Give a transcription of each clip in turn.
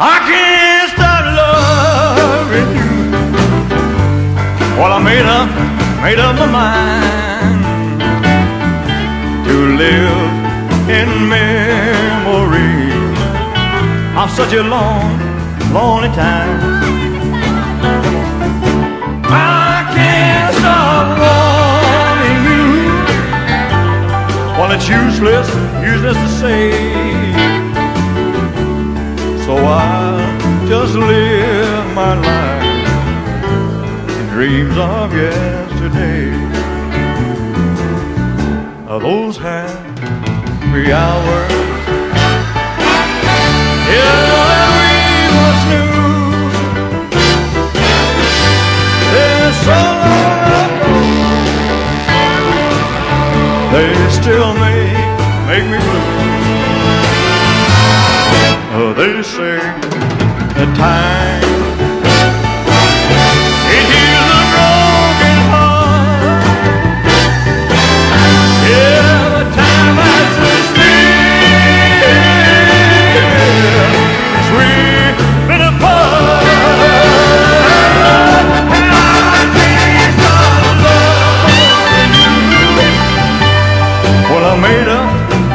I can't stop loving you. Well, I made up, made up my mind to live in memory of such a long, lonely time. Well, it's useless, useless to say. So I'll just live my life in dreams of yesterday. Of those happy hours. Yeah, They still make, make me blue. Oh, they say that time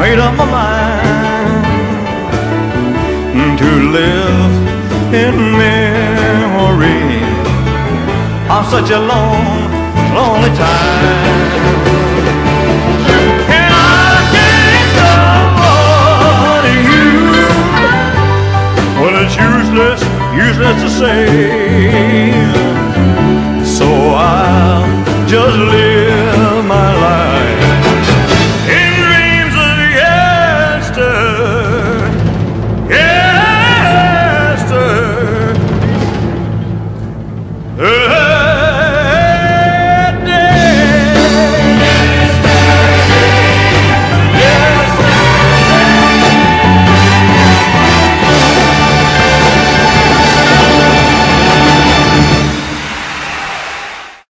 made up my mind to live in memory of such a long, lonely time. Well, it's useless, useless to say.